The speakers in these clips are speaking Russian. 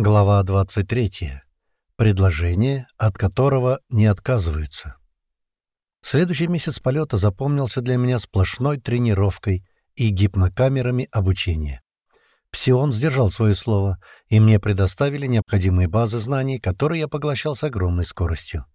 Глава 23. Предложение, от которого не отказываются. Следующий месяц полета запомнился для меня сплошной тренировкой и гипнокамерами обучения. Псион сдержал свое слово, и мне предоставили необходимые базы знаний, которые я поглощал с огромной скоростью.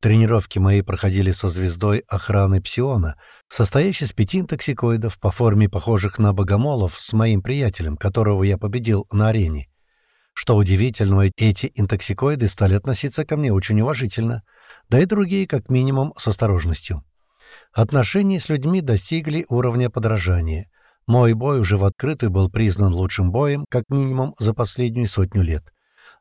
Тренировки мои проходили со звездой охраны Псиона, состоящей из пяти интоксикоидов по форме похожих на богомолов с моим приятелем, которого я победил на арене — что удивительно, эти интоксикоиды стали относиться ко мне очень уважительно, да и другие, как минимум, с осторожностью. Отношения с людьми достигли уровня подражания. Мой бой уже в открытую был признан лучшим боем, как минимум, за последнюю сотню лет.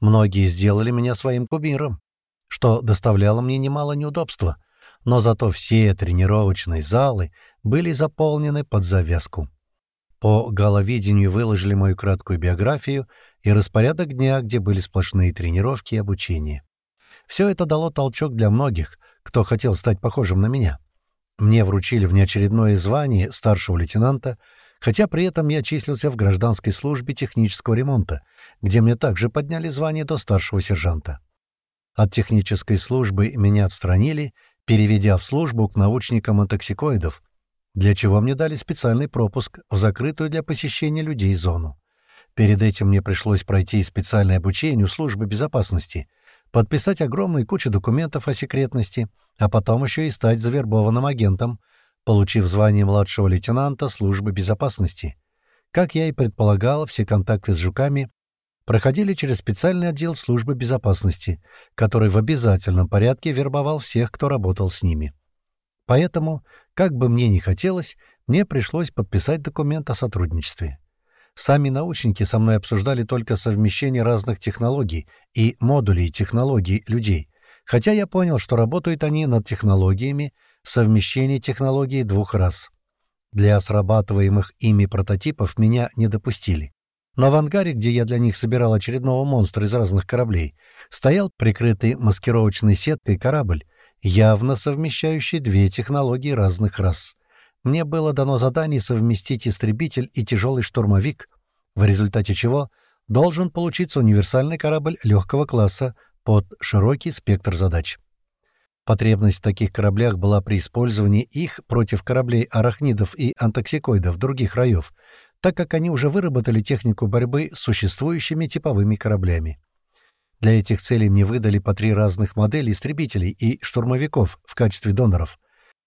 Многие сделали меня своим кумиром, что доставляло мне немало неудобства, но зато все тренировочные залы были заполнены под завязку. По головидению выложили мою краткую биографию и распорядок дня, где были сплошные тренировки и обучение. Все это дало толчок для многих, кто хотел стать похожим на меня. Мне вручили внеочередное звание старшего лейтенанта, хотя при этом я числился в гражданской службе технического ремонта, где мне также подняли звание до старшего сержанта. От технической службы меня отстранили, переведя в службу к научникам токсикоидов, для чего мне дали специальный пропуск в закрытую для посещения людей зону. Перед этим мне пришлось пройти специальное обучение у службы безопасности, подписать огромную кучу документов о секретности, а потом еще и стать завербованным агентом, получив звание младшего лейтенанта службы безопасности. Как я и предполагал, все контакты с жуками проходили через специальный отдел службы безопасности, который в обязательном порядке вербовал всех, кто работал с ними. Поэтому, как бы мне ни хотелось, мне пришлось подписать документ о сотрудничестве. Сами научники со мной обсуждали только совмещение разных технологий и модулей технологий людей, хотя я понял, что работают они над технологиями совмещения технологий двух рас. Для срабатываемых ими прототипов меня не допустили. Но в ангаре, где я для них собирал очередного монстра из разных кораблей, стоял прикрытый маскировочной сеткой корабль, явно совмещающий две технологии разных рас. Мне было дано задание совместить истребитель и тяжелый штурмовик, в результате чего должен получиться универсальный корабль легкого класса под широкий спектр задач. Потребность в таких кораблях была при использовании их против кораблей арахнидов и антоксикоидов других раев, так как они уже выработали технику борьбы с существующими типовыми кораблями. Для этих целей мне выдали по три разных модели истребителей и штурмовиков в качестве доноров.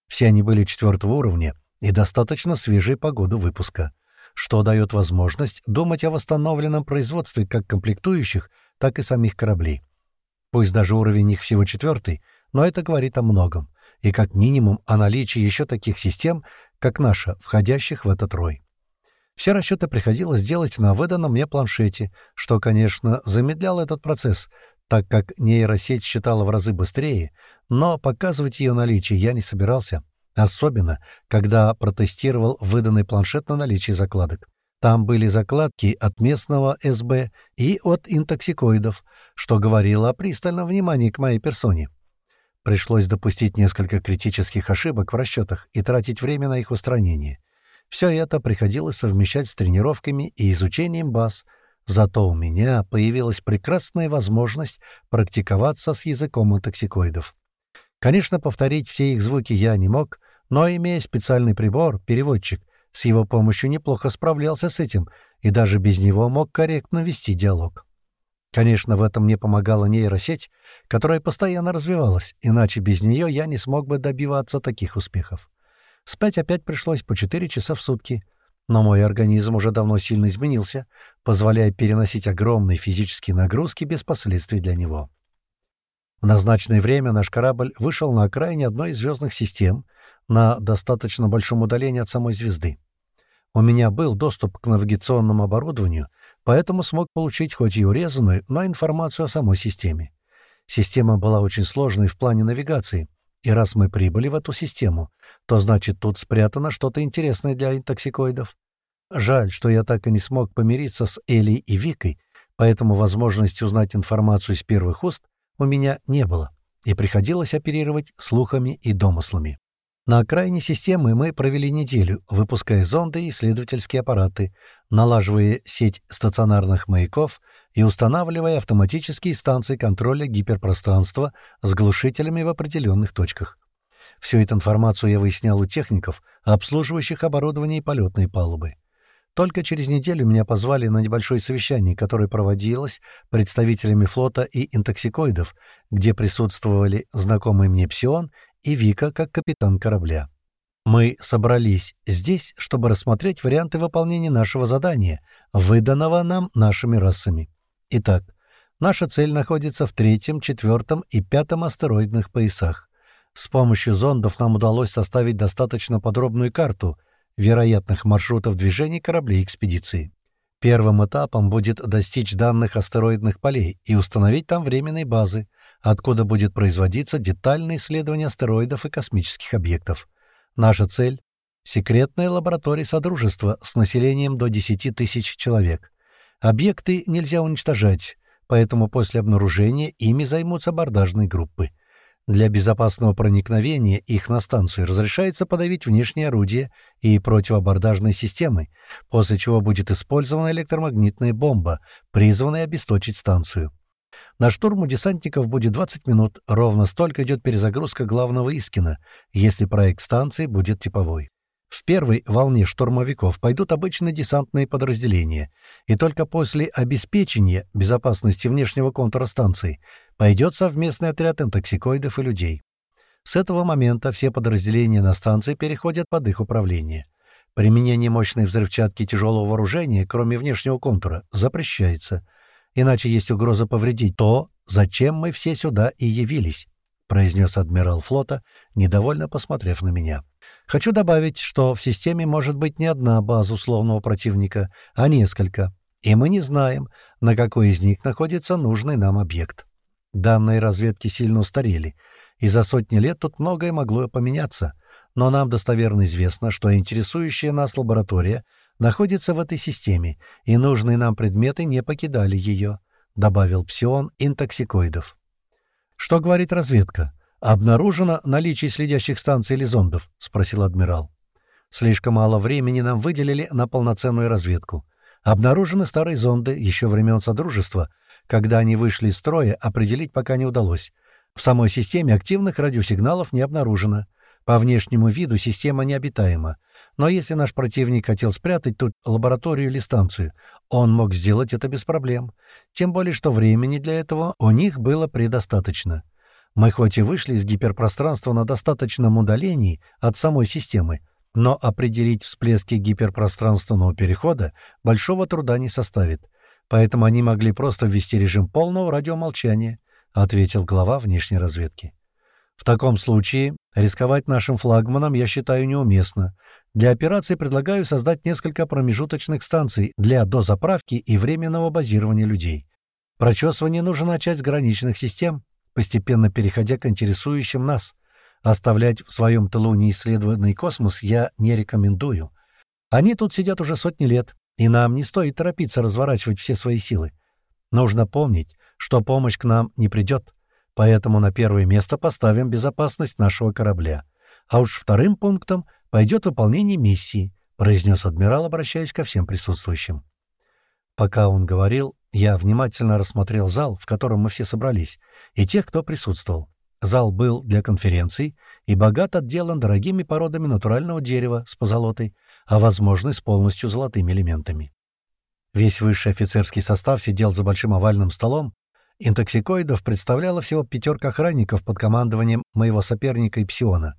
Все они были четвертого уровня и достаточно свежей по году выпуска, что дает возможность думать о восстановленном производстве как комплектующих, так и самих кораблей. Пусть даже уровень их всего четвертый, но это говорит о многом, и как минимум о наличии еще таких систем, как наша, входящих в этот рой. Все расчеты приходилось делать на выданном мне планшете, что, конечно, замедляло этот процесс, так как нейросеть считала в разы быстрее, но показывать ее наличие я не собирался, особенно, когда протестировал выданный планшет на наличие закладок. Там были закладки от местного СБ и от интоксикоидов, что говорило о пристальном внимании к моей персоне. Пришлось допустить несколько критических ошибок в расчетах и тратить время на их устранение. Все это приходилось совмещать с тренировками и изучением баз, зато у меня появилась прекрасная возможность практиковаться с языком токсикоидов. Конечно, повторить все их звуки я не мог, но, имея специальный прибор, переводчик, с его помощью неплохо справлялся с этим и даже без него мог корректно вести диалог. Конечно, в этом мне помогала нейросеть, которая постоянно развивалась, иначе без нее я не смог бы добиваться таких успехов. Спать опять пришлось по 4 часа в сутки. Но мой организм уже давно сильно изменился, позволяя переносить огромные физические нагрузки без последствий для него. В назначенное время наш корабль вышел на окраине одной из звездных систем на достаточно большом удалении от самой звезды. У меня был доступ к навигационному оборудованию, поэтому смог получить хоть и урезанную, но информацию о самой системе. Система была очень сложной в плане навигации, и раз мы прибыли в эту систему, то значит тут спрятано что-то интересное для интоксикоидов. Жаль, что я так и не смог помириться с Элей и Викой, поэтому возможности узнать информацию из первых уст у меня не было, и приходилось оперировать слухами и домыслами. На окраине системы мы провели неделю, выпуская зонды и исследовательские аппараты, налаживая сеть стационарных маяков и устанавливая автоматические станции контроля гиперпространства с глушителями в определенных точках. Всю эту информацию я выяснял у техников, обслуживающих оборудование и полетные палубы. Только через неделю меня позвали на небольшое совещание, которое проводилось представителями флота и интоксикоидов, где присутствовали знакомый мне Псион и Вика как капитан корабля. Мы собрались здесь, чтобы рассмотреть варианты выполнения нашего задания, выданного нам нашими расами. Итак, наша цель находится в третьем, четвертом и пятом астероидных поясах. С помощью зондов нам удалось составить достаточно подробную карту вероятных маршрутов движения кораблей экспедиции. Первым этапом будет достичь данных астероидных полей и установить там временные базы, откуда будет производиться детальное исследование астероидов и космических объектов. Наша цель — секретная лаборатория Содружества с населением до 10 тысяч человек. Объекты нельзя уничтожать, поэтому после обнаружения ими займутся абордажные группы. Для безопасного проникновения их на станцию разрешается подавить внешние орудия и противоабордажные системы, после чего будет использована электромагнитная бомба, призванная обесточить станцию. На штурм у десантников будет 20 минут, ровно столько идет перезагрузка главного Искина, если проект станции будет типовой. В первой волне штурмовиков пойдут обычные десантные подразделения, и только после обеспечения безопасности внешнего контура станции пойдет совместный отряд интоксикоидов и людей. С этого момента все подразделения на станции переходят под их управление. Применение мощной взрывчатки тяжелого вооружения, кроме внешнего контура, запрещается — иначе есть угроза повредить то, зачем мы все сюда и явились», — произнес адмирал флота, недовольно посмотрев на меня. «Хочу добавить, что в системе может быть не одна база условного противника, а несколько, и мы не знаем, на какой из них находится нужный нам объект. Данные разведки сильно устарели, и за сотни лет тут многое могло поменяться, но нам достоверно известно, что интересующая нас лаборатория — находится в этой системе, и нужные нам предметы не покидали ее», — добавил Псион интоксикоидов. «Что говорит разведка? Обнаружено наличие следящих станций или зондов?» — спросил адмирал. «Слишком мало времени нам выделили на полноценную разведку. Обнаружены старые зонды еще времен Содружества. Когда они вышли из строя, определить пока не удалось. В самой системе активных радиосигналов не обнаружено. По внешнему виду система необитаема. Но если наш противник хотел спрятать тут лабораторию или станцию, он мог сделать это без проблем. Тем более, что времени для этого у них было предостаточно. Мы хоть и вышли из гиперпространства на достаточном удалении от самой системы, но определить всплески гиперпространственного перехода большого труда не составит. Поэтому они могли просто ввести режим полного радиомолчания, ответил глава внешней разведки. В таком случае рисковать нашим флагманом я считаю неуместно. Для операции предлагаю создать несколько промежуточных станций для дозаправки и временного базирования людей. Прочесывание нужно начать с граничных систем, постепенно переходя к интересующим нас. Оставлять в своем тылу неисследованный космос я не рекомендую. Они тут сидят уже сотни лет, и нам не стоит торопиться разворачивать все свои силы. Нужно помнить, что помощь к нам не придет. Поэтому на первое место поставим безопасность нашего корабля. А уж вторым пунктом пойдет выполнение миссии», — произнес адмирал, обращаясь ко всем присутствующим. Пока он говорил, я внимательно рассмотрел зал, в котором мы все собрались, и тех, кто присутствовал. Зал был для конференций и богат отделан дорогими породами натурального дерева с позолотой, а, возможно, с полностью золотыми элементами. Весь высший офицерский состав сидел за большим овальным столом, Интоксикоидов представляла всего пятерка охранников под командованием моего соперника Ипсиона.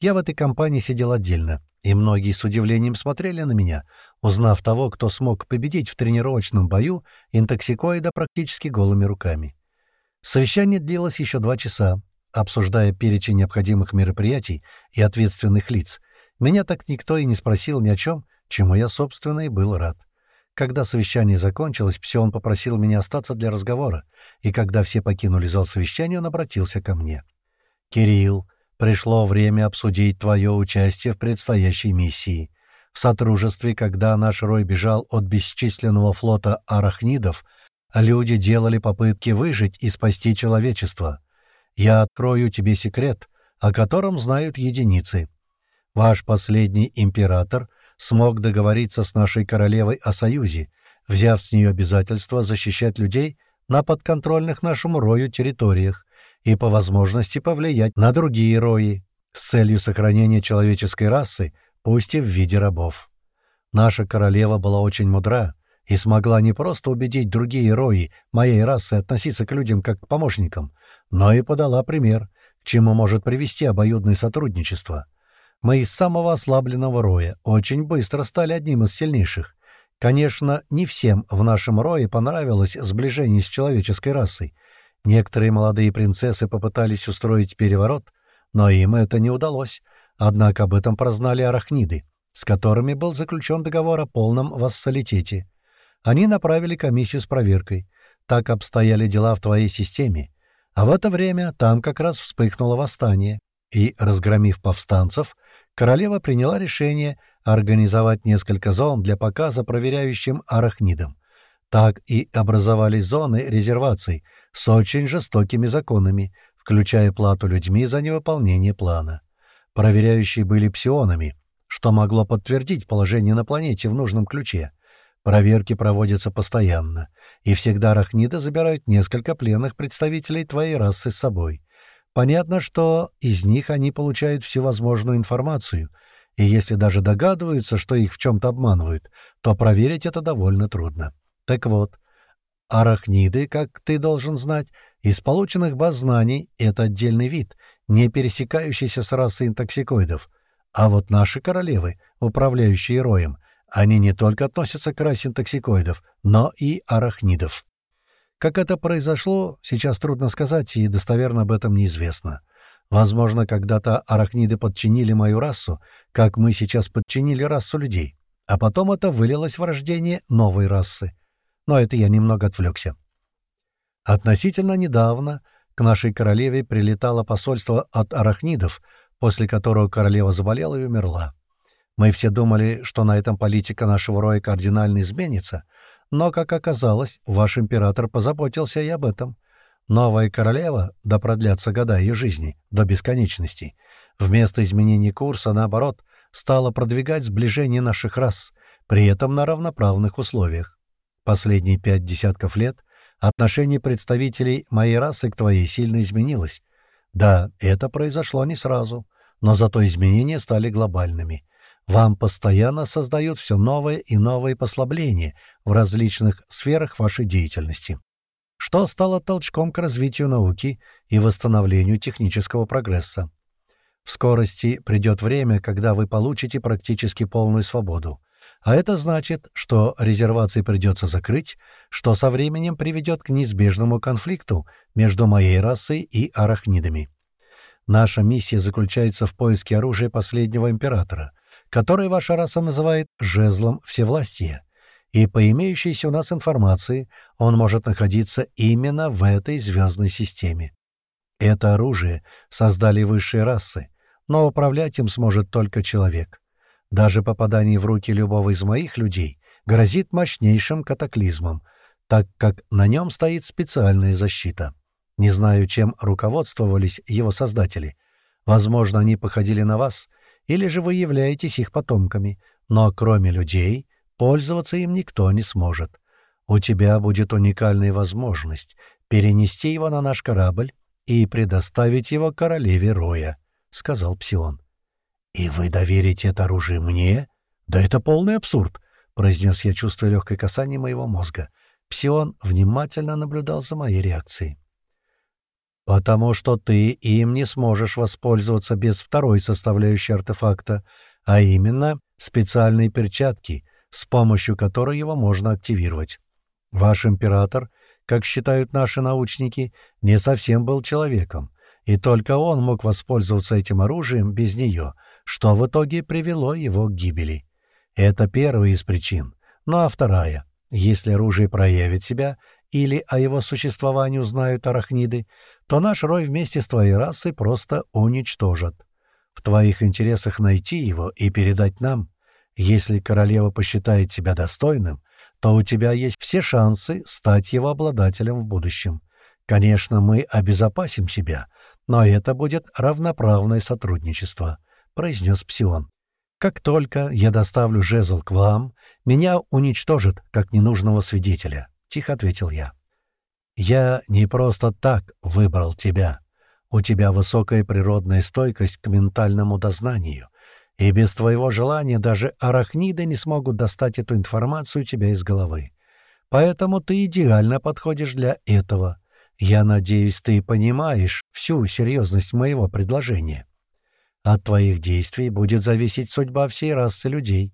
Я в этой компании сидел отдельно, и многие с удивлением смотрели на меня, узнав того, кто смог победить в тренировочном бою интоксикоида практически голыми руками. Совещание длилось еще два часа, обсуждая перечень необходимых мероприятий и ответственных лиц. Меня так никто и не спросил ни о чем, чему я, собственно, и был рад. Когда совещание закончилось, Псион попросил меня остаться для разговора, и когда все покинули зал совещания, он обратился ко мне. «Кирилл, пришло время обсудить твое участие в предстоящей миссии. В Сотрудничестве, когда наш Рой бежал от бесчисленного флота арахнидов, люди делали попытки выжить и спасти человечество. Я открою тебе секрет, о котором знают единицы. Ваш последний император — смог договориться с нашей королевой о союзе, взяв с нее обязательство защищать людей на подконтрольных нашему рою территориях и по возможности повлиять на другие рои с целью сохранения человеческой расы, пусть и в виде рабов. Наша королева была очень мудра и смогла не просто убедить другие рои моей расы относиться к людям как к помощникам, но и подала пример, к чему может привести обоюдное сотрудничество. Мы из самого ослабленного роя очень быстро стали одним из сильнейших. Конечно, не всем в нашем рое понравилось сближение с человеческой расой. Некоторые молодые принцессы попытались устроить переворот, но им это не удалось. Однако об этом прознали арахниды, с которыми был заключен договор о полном вассалитете. Они направили комиссию с проверкой. Так обстояли дела в твоей системе. А в это время там как раз вспыхнуло восстание, и, разгромив повстанцев, королева приняла решение организовать несколько зон для показа проверяющим арахнидам. Так и образовались зоны резерваций с очень жестокими законами, включая плату людьми за невыполнение плана. Проверяющие были псионами, что могло подтвердить положение на планете в нужном ключе. Проверки проводятся постоянно, и всегда арахниды забирают несколько пленных представителей твоей расы с собой. Понятно, что из них они получают всевозможную информацию, и если даже догадываются, что их в чем-то обманывают, то проверить это довольно трудно. Так вот, арахниды, как ты должен знать, из полученных баз знаний — это отдельный вид, не пересекающийся с расой инсектоидов. А вот наши королевы, управляющие роем, они не только относятся к расе инсектоидов, но и арахнидов. Как это произошло, сейчас трудно сказать, и достоверно об этом неизвестно. Возможно, когда-то арахниды подчинили мою расу, как мы сейчас подчинили расу людей, а потом это вылилось в рождение новой расы. Но это я немного отвлекся. Относительно недавно к нашей королеве прилетало посольство от арахнидов, после которого королева заболела и умерла. Мы все думали, что на этом политика нашего роя кардинально изменится — но, как оказалось, ваш император позаботился и об этом. Новая королева, да продлятся года ее жизни, до бесконечности, вместо изменения курса, наоборот, стала продвигать сближение наших рас, при этом на равноправных условиях. Последние пять десятков лет отношение представителей моей расы к твоей сильно изменилось. Да, это произошло не сразу, но зато изменения стали глобальными. Вам постоянно создают все новые и новые послабления в различных сферах вашей деятельности, что стало толчком к развитию науки и восстановлению технического прогресса. В скорости придет время, когда вы получите практически полную свободу. А это значит, что резервации придется закрыть, что со временем приведет к неизбежному конфликту между моей расой и арахнидами. Наша миссия заключается в поиске оружия последнего императора, который ваша раса называет «жезлом всевластия», и по имеющейся у нас информации он может находиться именно в этой звездной системе. Это оружие создали высшие расы, но управлять им сможет только человек. Даже попадание в руки любого из моих людей грозит мощнейшим катаклизмом, так как на нем стоит специальная защита. Не знаю, чем руководствовались его создатели. Возможно, они походили на вас — или же вы являетесь их потомками, но кроме людей пользоваться им никто не сможет. У тебя будет уникальная возможность перенести его на наш корабль и предоставить его королеве Роя», — сказал Псион. «И вы доверите это оружие мне? Да это полный абсурд», — произнес я, чувствуя легкое касание моего мозга. Псион внимательно наблюдал за моей реакцией. «Потому что ты им не сможешь воспользоваться без второй составляющей артефакта, а именно специальные перчатки, с помощью которой его можно активировать. Ваш император, как считают наши научники, не совсем был человеком, и только он мог воспользоваться этим оружием без нее, что в итоге привело его к гибели. Это первая из причин. Ну а вторая — если оружие проявит себя или о его существовании узнают арахниды, то наш рой вместе с твоей расой просто уничтожат. В твоих интересах найти его и передать нам. Если королева посчитает тебя достойным, то у тебя есть все шансы стать его обладателем в будущем. Конечно, мы обезопасим себя, но это будет равноправное сотрудничество», — произнес Псион. Как только я доставлю жезл к вам, меня уничтожат, как ненужного свидетеля», — тихо ответил я. «Я не просто так выбрал тебя. У тебя высокая природная стойкость к ментальному дознанию, и без твоего желания даже арахниды не смогут достать эту информацию у тебя из головы. Поэтому ты идеально подходишь для этого. Я надеюсь, ты понимаешь всю серьезность моего предложения. От твоих действий будет зависеть судьба всей расы людей.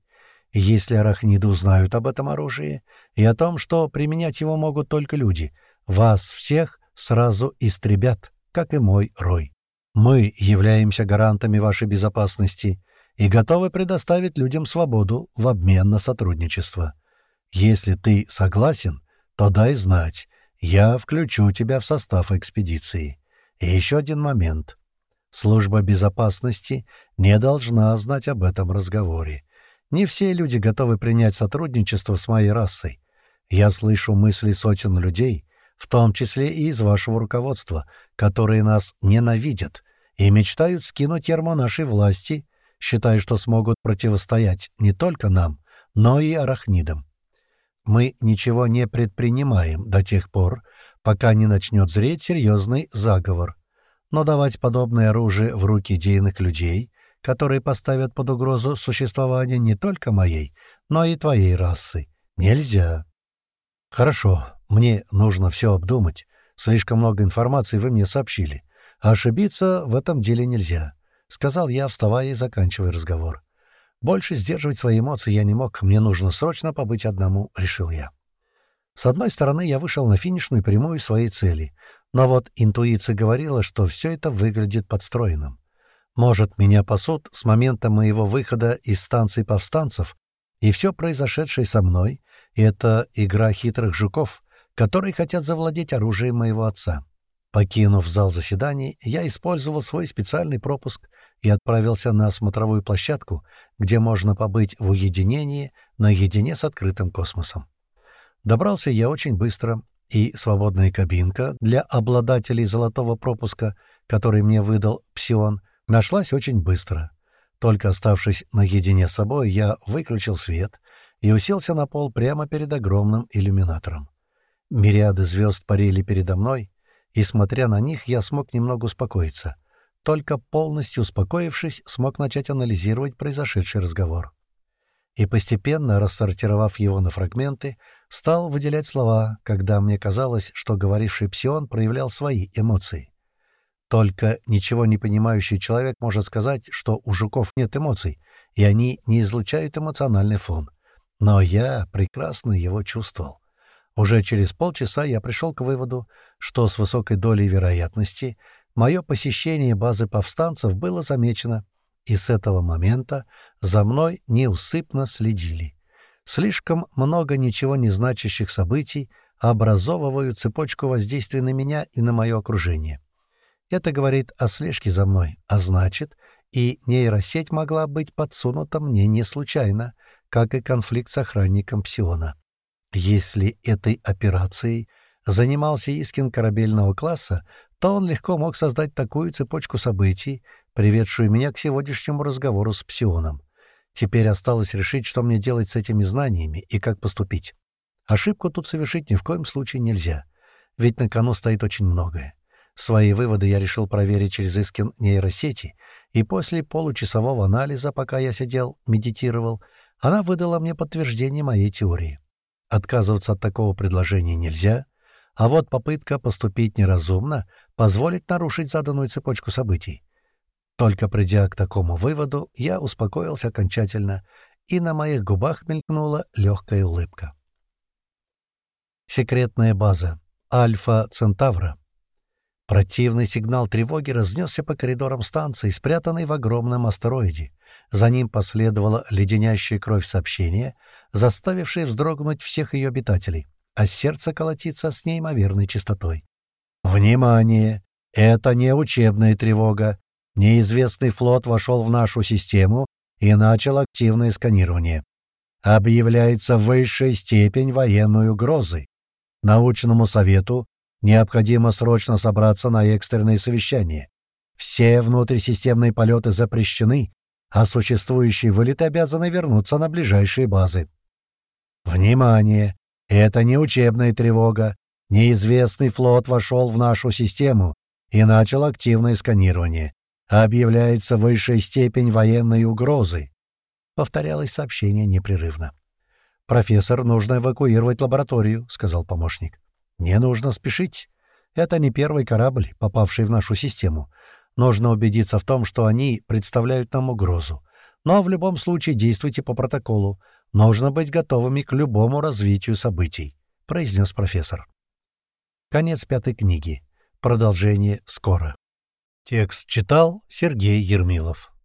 Если арахниды узнают об этом оружии и о том, что применять его могут только люди, вас всех сразу истребят, как и мой рой. Мы являемся гарантами вашей безопасности и готовы предоставить людям свободу в обмен на сотрудничество. Если ты согласен, то дай знать. Я включу тебя в состав экспедиции. И еще один момент. Служба безопасности не должна знать об этом разговоре. Не все люди готовы принять сотрудничество с моей расой. Я слышу мысли сотен людей, в том числе и из вашего руководства, которые нас ненавидят и мечтают скинуть ярмо нашей власти, считая, что смогут противостоять не только нам, но и арахнидам. Мы ничего не предпринимаем до тех пор, пока не начнет зреть серьезный заговор. Но давать подобное оружие в руки идейных людей, которые поставят под угрозу существование не только моей, но и твоей расы, нельзя. Хорошо, мне нужно все обдумать. Слишком много информации вы мне сообщили. А ошибиться в этом деле нельзя, — сказал я, вставая и заканчивая разговор. Больше сдерживать свои эмоции я не мог, мне нужно срочно побыть одному, решил я. С одной стороны, я вышел на финишную прямую своей цели, но вот интуиция говорила, что все это выглядит подстроенным. Может, меня пасут с момента моего выхода из станции повстанцев, и все произошедшее со мной — это игра хитрых жуков, которые хотят завладеть оружием моего отца. Покинув зал заседаний, я использовал свой специальный пропуск и отправился на смотровую площадку, где можно побыть в уединении наедине с открытым космосом. Добрался я очень быстро, и свободная кабинка для обладателей золотого пропуска, который мне выдал Псион, нашлась очень быстро. Только оставшись наедине с собой, я выключил свет и уселся на пол прямо перед огромным иллюминатором. Мириады звезд парили передо мной, и, смотря на них, я смог немного успокоиться — только полностью успокоившись, смог начать анализировать произошедший разговор. И постепенно, рассортировав его на фрагменты, стал выделять слова, когда мне казалось, что говоривший псион проявлял свои эмоции. Только ничего не понимающий человек может сказать, что у жуков нет эмоций, и они не излучают эмоциональный фон. Но я прекрасно его чувствовал. Уже через полчаса я пришел к выводу, что с высокой долей вероятности — Мое посещение базы повстанцев было замечено, и с этого момента за мной неусыпно следили. Слишком много ничего не значащих событий образовывают цепочку воздействия на меня и на мое окружение. Это говорит о слежке за мной, а значит, и нейросеть могла быть подсунута мне не случайно, как и конфликт с охранником Псиона. Если этой операцией занимался Искин корабельного класса, то он легко мог создать такую цепочку событий, приведшую меня к сегодняшнему разговору с Псионом. Теперь осталось решить, что мне делать с этими знаниями и как поступить. Ошибку тут совершить ни в коем случае нельзя, ведь на кону стоит очень многое. Свои выводы я решил проверить через Искин нейросети, и после получасового анализа, пока я сидел, медитировал, она выдала мне подтверждение моей теории. Отказываться от такого предложения нельзя — а вот попытка поступить неразумно позволит нарушить заданную цепочку событий. Только придя к такому выводу, я успокоился окончательно, и на моих губах мелькнула легкая улыбка. Секретная база. Альфа Центавра. Противный сигнал тревоги разнесся по коридорам станции, спрятанной в огромном астероиде. За ним последовало леденящая кровь сообщение, заставившее вздрогнуть всех ее обитателей а сердце колотится с неимоверной частотой. «Внимание! Это не учебная тревога. Неизвестный флот вошел в нашу систему и начал активное сканирование. Объявляется высшая степень военной угрозы. Научному совету необходимо срочно собраться на экстренное совещание. Все внутрисистемные полеты запрещены, а существующие вылеты обязаны вернуться на ближайшие базы. Внимание! Это не учебная тревога. Неизвестный флот вошел в нашу систему и начал активное сканирование. Объявляется высшая степень военной угрозы. Повторялось сообщение непрерывно. «Профессор, нужно эвакуировать лабораторию», — сказал помощник. «Не нужно спешить. Это не первый корабль, попавший в нашу систему. Нужно убедиться в том, что они представляют нам угрозу. Но в любом случае действуйте по протоколу. Нужно быть готовыми к любому развитию событий», — произнес профессор. Конец пятой книги. Продолжение скоро. Текст читал Сергей Ермилов.